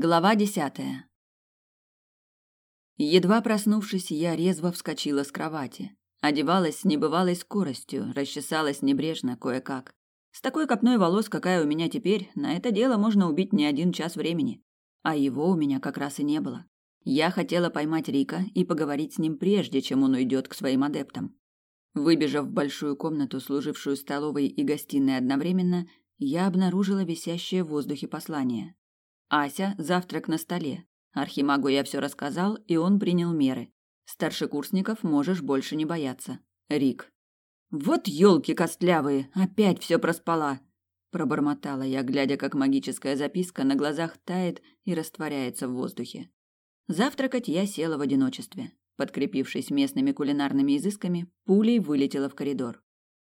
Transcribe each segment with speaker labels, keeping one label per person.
Speaker 1: Глава десятая. Едва проснувшись, я резво вскочила с кровати. Одевалась с небывалой скоростью, расчесалась небрежно кое-как. С такой копной волос, какая у меня теперь, на это дело можно убить не один час времени. А его у меня как раз и не было. Я хотела поймать Рика и поговорить с ним прежде, чем он уйдет к своим адептам. Выбежав в большую комнату, служившую столовой и гостиной одновременно, я обнаружила висящее в воздухе послание. «Ася, завтрак на столе. Архимагу я все рассказал, и он принял меры. Старшекурсников можешь больше не бояться. Рик». «Вот елки костлявые, опять все проспала!» Пробормотала я, глядя, как магическая записка на глазах тает и растворяется в воздухе. Завтракать я села в одиночестве. Подкрепившись местными кулинарными изысками, пулей вылетела в коридор.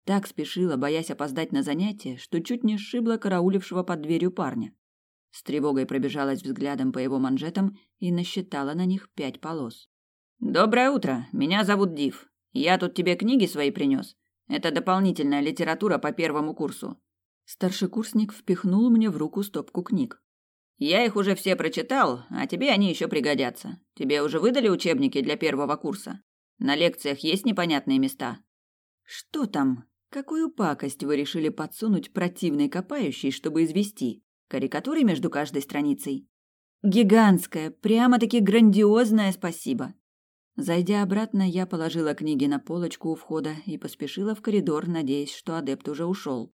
Speaker 1: Так спешила, боясь опоздать на занятие, что чуть не сшибла караулившего под дверью парня. С тревогой пробежалась взглядом по его манжетам и насчитала на них пять полос. «Доброе утро, меня зовут Див. Я тут тебе книги свои принес. Это дополнительная литература по первому курсу». Старшекурсник впихнул мне в руку стопку книг. «Я их уже все прочитал, а тебе они еще пригодятся. Тебе уже выдали учебники для первого курса? На лекциях есть непонятные места?» «Что там?» Какую пакость вы решили подсунуть противной копающей, чтобы извести? Карикатуры между каждой страницей? Гигантское, прямо-таки грандиозное спасибо. Зайдя обратно, я положила книги на полочку у входа и поспешила в коридор, надеясь, что адепт уже ушел.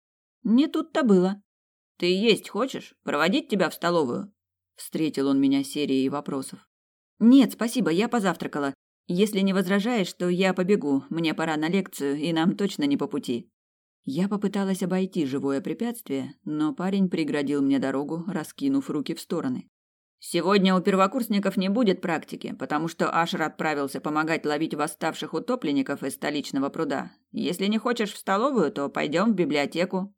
Speaker 1: Не тут-то было. «Ты есть хочешь? Проводить тебя в столовую?» Встретил он меня серией вопросов. «Нет, спасибо, я позавтракала. Если не возражаешь, то я побегу. Мне пора на лекцию, и нам точно не по пути. Я попыталась обойти живое препятствие, но парень преградил мне дорогу, раскинув руки в стороны. Сегодня у первокурсников не будет практики, потому что Ашер отправился помогать ловить восставших утопленников из столичного пруда. Если не хочешь в столовую, то пойдем в библиотеку.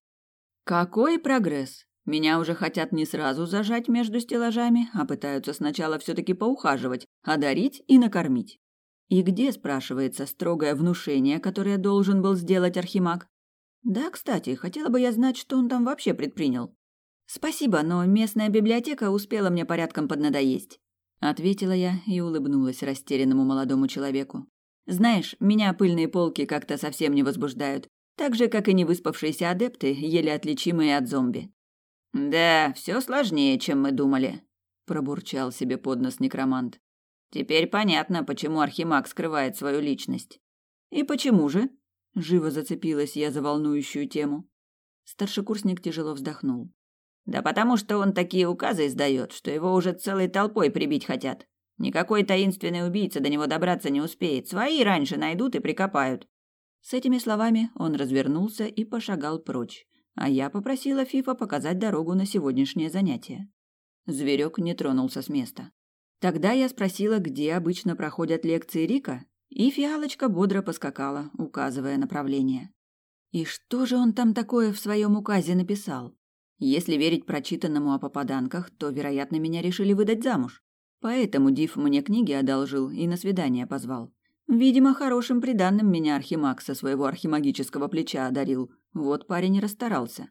Speaker 1: Какой прогресс? Меня уже хотят не сразу зажать между стеллажами, а пытаются сначала все-таки поухаживать, одарить и накормить. И где, спрашивается, строгое внушение, которое должен был сделать Архимаг? Да, кстати, хотела бы я знать, что он там вообще предпринял. Спасибо, но местная библиотека успела мне порядком поднадоесть, ответила я и улыбнулась растерянному молодому человеку. Знаешь, меня пыльные полки как-то совсем не возбуждают, так же как и невыспавшиеся адепты, еле отличимые от зомби. Да, все сложнее, чем мы думали, пробурчал себе под нос некромант. Теперь понятно, почему Архимаг скрывает свою личность. И почему же? Живо зацепилась я за волнующую тему. Старшекурсник тяжело вздохнул. Да потому что он такие указы издает, что его уже целой толпой прибить хотят. Никакой таинственный убийца до него добраться не успеет. Свои раньше найдут и прикопают. С этими словами он развернулся и пошагал прочь, а я попросила Фифа показать дорогу на сегодняшнее занятие. Зверек не тронулся с места. Тогда я спросила, где обычно проходят лекции Рика, и фиалочка бодро поскакала, указывая направление. И что же он там такое в своем указе написал? Если верить прочитанному о попаданках, то, вероятно, меня решили выдать замуж. Поэтому Див мне книги одолжил и на свидание позвал. Видимо, хорошим приданным меня Архимаг со своего архимагического плеча одарил. Вот парень и расстарался.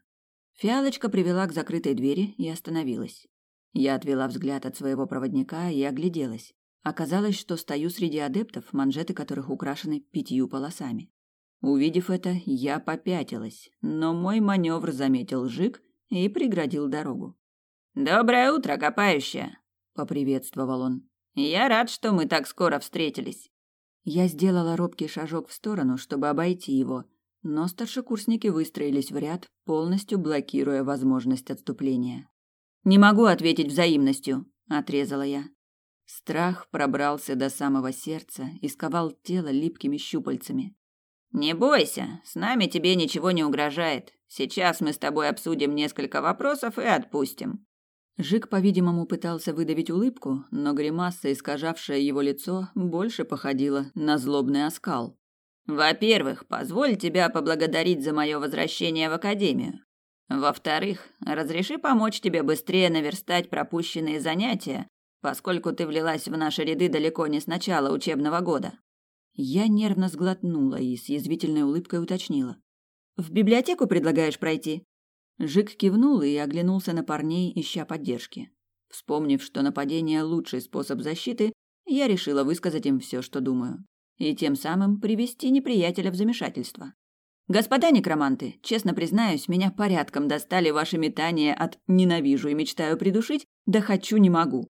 Speaker 1: Фиалочка привела к закрытой двери и остановилась. Я отвела взгляд от своего проводника и огляделась. Оказалось, что стою среди адептов, манжеты которых украшены пятью полосами. Увидев это, я попятилась, но мой маневр заметил Жик и преградил дорогу. «Доброе утро, копающая!» — поприветствовал он. «Я рад, что мы так скоро встретились». Я сделала робкий шажок в сторону, чтобы обойти его, но старшекурсники выстроились в ряд, полностью блокируя возможность отступления. Не могу ответить взаимностью, отрезала я. Страх пробрался до самого сердца и сковал тело липкими щупальцами. Не бойся, с нами тебе ничего не угрожает. Сейчас мы с тобой обсудим несколько вопросов и отпустим. Жик, по-видимому, пытался выдавить улыбку, но гримаса, искажавшая его лицо, больше походила на злобный оскал. Во-первых, позволь тебя поблагодарить за мое возвращение в академию. Во-вторых, разреши помочь тебе быстрее наверстать пропущенные занятия, поскольку ты влилась в наши ряды далеко не с начала учебного года. Я нервно сглотнула и с язвительной улыбкой уточнила: "В библиотеку предлагаешь пройти?" Жик кивнул и оглянулся на парней, ища поддержки. Вспомнив, что нападение – лучший способ защиты, я решила высказать им все, что думаю. И тем самым привести неприятеля в замешательство. Господа некроманты, честно признаюсь, меня порядком достали ваши метания от «ненавижу и мечтаю придушить» да «хочу, не могу».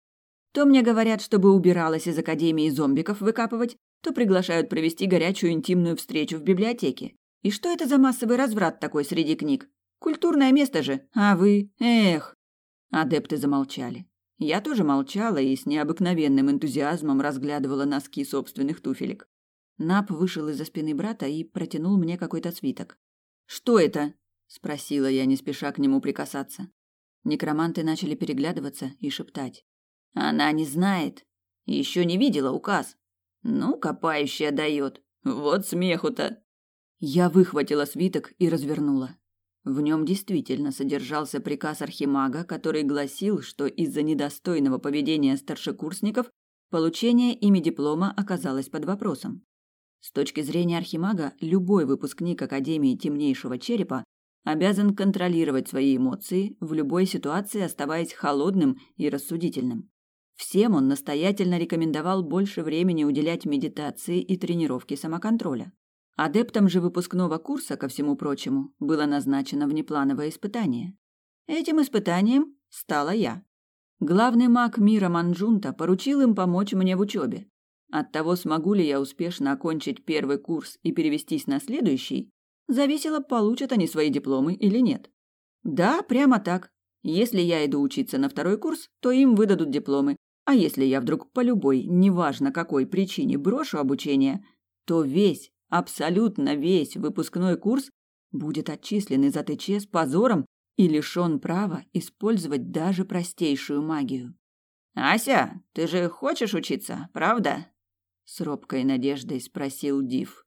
Speaker 1: То мне говорят, чтобы убиралась из Академии зомбиков выкапывать, то приглашают провести горячую интимную встречу в библиотеке. И что это за массовый разврат такой среди книг? Культурное место же, а вы... Эх!» Адепты замолчали. Я тоже молчала и с необыкновенным энтузиазмом разглядывала носки собственных туфелек. Нап вышел из-за спины брата и протянул мне какой-то свиток. «Что это?» – спросила я, не спеша к нему прикасаться. Некроманты начали переглядываться и шептать. «Она не знает. Еще не видела указ. Ну, копающая дает. Вот смеху-то!» Я выхватила свиток и развернула. В нем действительно содержался приказ архимага, который гласил, что из-за недостойного поведения старшекурсников получение ими диплома оказалось под вопросом. С точки зрения архимага, любой выпускник Академии Темнейшего Черепа обязан контролировать свои эмоции, в любой ситуации оставаясь холодным и рассудительным. Всем он настоятельно рекомендовал больше времени уделять медитации и тренировке самоконтроля. Адептам же выпускного курса, ко всему прочему, было назначено внеплановое испытание. Этим испытанием стала я. Главный маг мира Манджунта поручил им помочь мне в учебе. От того, смогу ли я успешно окончить первый курс и перевестись на следующий, зависело, получат они свои дипломы или нет. Да, прямо так. Если я иду учиться на второй курс, то им выдадут дипломы, а если я вдруг по любой, неважно какой причине брошу обучение, то весь Абсолютно весь выпускной курс будет отчислен из АТЧ с позором и лишён права использовать даже простейшую магию. «Ася, ты же хочешь учиться, правда?» С робкой надеждой спросил Див.